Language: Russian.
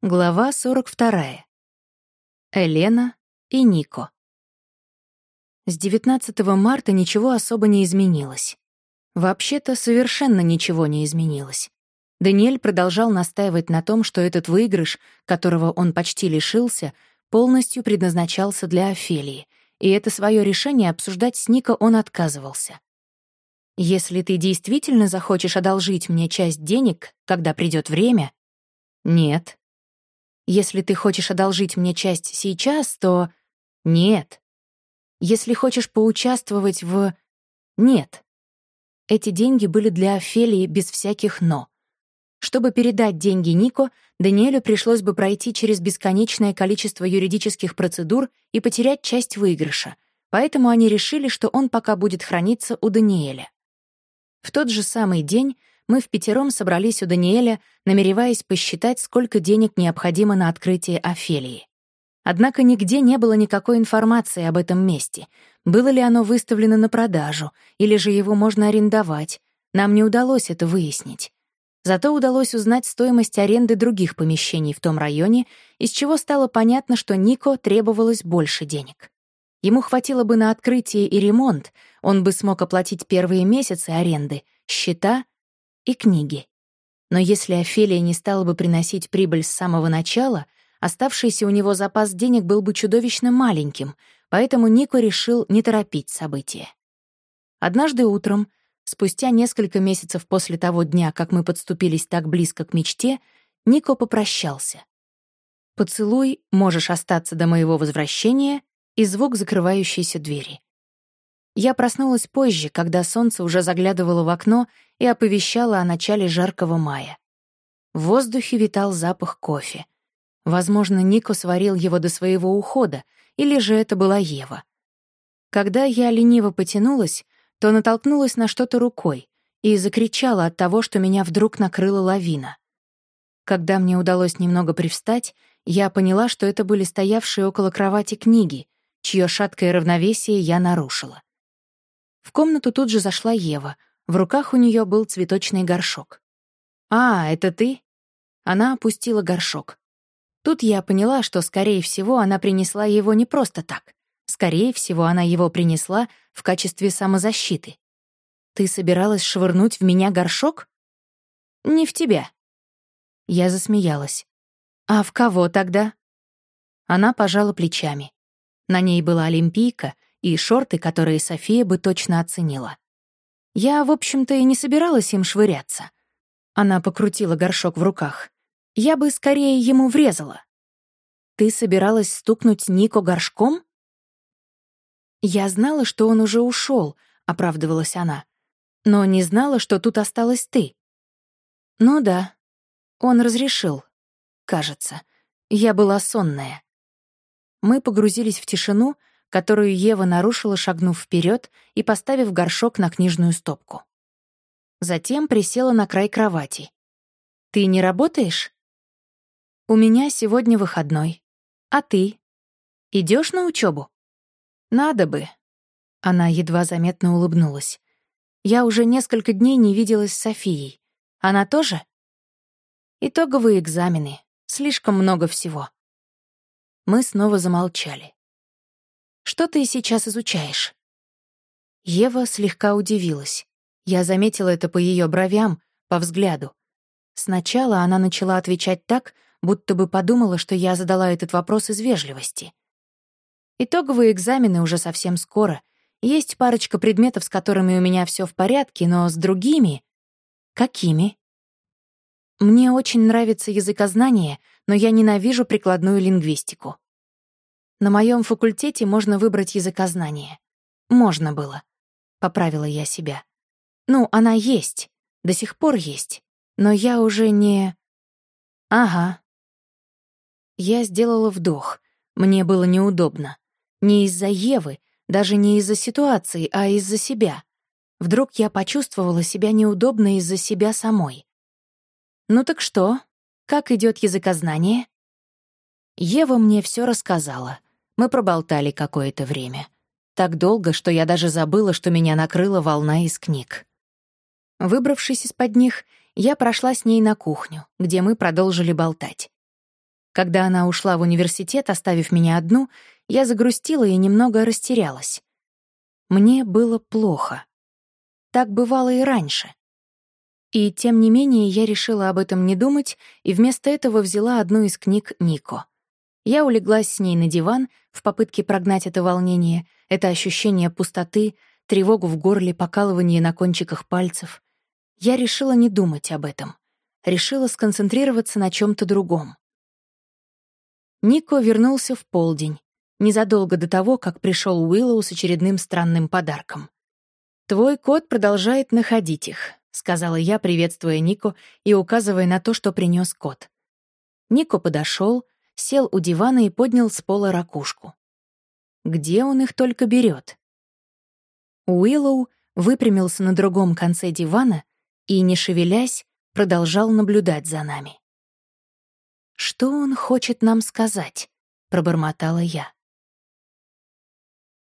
Глава 42. Элена и Нико. С 19 марта ничего особо не изменилось. Вообще-то совершенно ничего не изменилось. Даниэль продолжал настаивать на том, что этот выигрыш, которого он почти лишился, полностью предназначался для Офелии, и это свое решение обсуждать с Нико он отказывался. «Если ты действительно захочешь одолжить мне часть денег, когда придет время...» «Нет», если ты хочешь одолжить мне часть сейчас, то... Нет. Если хочешь поучаствовать в... Нет. Эти деньги были для Офелии без всяких «но». Чтобы передать деньги Нико, Даниэлю пришлось бы пройти через бесконечное количество юридических процедур и потерять часть выигрыша, поэтому они решили, что он пока будет храниться у Даниэля. В тот же самый день мы в пятером собрались у Даниэля, намереваясь посчитать, сколько денег необходимо на открытие Офелии. Однако нигде не было никакой информации об этом месте. Было ли оно выставлено на продажу, или же его можно арендовать. Нам не удалось это выяснить. Зато удалось узнать стоимость аренды других помещений в том районе, из чего стало понятно, что Нико требовалось больше денег. Ему хватило бы на открытие и ремонт, он бы смог оплатить первые месяцы аренды, счета и книги. Но если Офелия не стала бы приносить прибыль с самого начала, оставшийся у него запас денег был бы чудовищно маленьким, поэтому Нико решил не торопить события. Однажды утром, спустя несколько месяцев после того дня, как мы подступились так близко к мечте, Нико попрощался. «Поцелуй, можешь остаться до моего возвращения» и звук закрывающейся двери. Я проснулась позже, когда солнце уже заглядывало в окно и оповещало о начале жаркого мая. В воздухе витал запах кофе. Возможно, Нико сварил его до своего ухода, или же это была Ева. Когда я лениво потянулась, то натолкнулась на что-то рукой и закричала от того, что меня вдруг накрыла лавина. Когда мне удалось немного привстать, я поняла, что это были стоявшие около кровати книги, чье шаткое равновесие я нарушила. В комнату тут же зашла Ева. В руках у нее был цветочный горшок. «А, это ты?» Она опустила горшок. Тут я поняла, что, скорее всего, она принесла его не просто так. Скорее всего, она его принесла в качестве самозащиты. «Ты собиралась швырнуть в меня горшок?» «Не в тебя». Я засмеялась. «А в кого тогда?» Она пожала плечами. На ней была олимпийка — и шорты, которые София бы точно оценила. Я, в общем-то, и не собиралась им швыряться. Она покрутила горшок в руках. Я бы скорее ему врезала. Ты собиралась стукнуть Нико горшком? Я знала, что он уже ушел, оправдывалась она. Но не знала, что тут осталась ты. Ну да, он разрешил. Кажется. Я была сонная. Мы погрузились в тишину, которую Ева нарушила, шагнув вперед и поставив горшок на книжную стопку. Затем присела на край кровати. «Ты не работаешь?» «У меня сегодня выходной. А ты? Идешь на учебу? «Надо бы». Она едва заметно улыбнулась. «Я уже несколько дней не виделась с Софией. Она тоже?» «Итоговые экзамены. Слишком много всего». Мы снова замолчали. Что ты сейчас изучаешь?» Ева слегка удивилась. Я заметила это по ее бровям, по взгляду. Сначала она начала отвечать так, будто бы подумала, что я задала этот вопрос из вежливости. Итоговые экзамены уже совсем скоро. Есть парочка предметов, с которыми у меня все в порядке, но с другими... Какими? Мне очень нравится языкознание, но я ненавижу прикладную лингвистику. На моем факультете можно выбрать языкознание. Можно было. Поправила я себя. Ну, она есть. До сих пор есть. Но я уже не... Ага. Я сделала вдох. Мне было неудобно. Не из-за Евы, даже не из-за ситуации, а из-за себя. Вдруг я почувствовала себя неудобно из-за себя самой. «Ну так что? Как идет языкознание?» Ева мне все рассказала. Мы проболтали какое-то время. Так долго, что я даже забыла, что меня накрыла волна из книг. Выбравшись из-под них, я прошла с ней на кухню, где мы продолжили болтать. Когда она ушла в университет, оставив меня одну, я загрустила и немного растерялась. Мне было плохо. Так бывало и раньше. И тем не менее я решила об этом не думать и вместо этого взяла одну из книг Нико. Я улеглась с ней на диван в попытке прогнать это волнение, это ощущение пустоты, тревогу в горле, покалывание на кончиках пальцев. Я решила не думать об этом. Решила сконцентрироваться на чем то другом. Нико вернулся в полдень, незадолго до того, как пришел Уиллоу с очередным странным подарком. «Твой кот продолжает находить их», — сказала я, приветствуя Нико и указывая на то, что принес кот. Нико подошел, сел у дивана и поднял с пола ракушку. Где он их только берет? Уиллоу выпрямился на другом конце дивана и, не шевелясь, продолжал наблюдать за нами. «Что он хочет нам сказать?» — пробормотала я.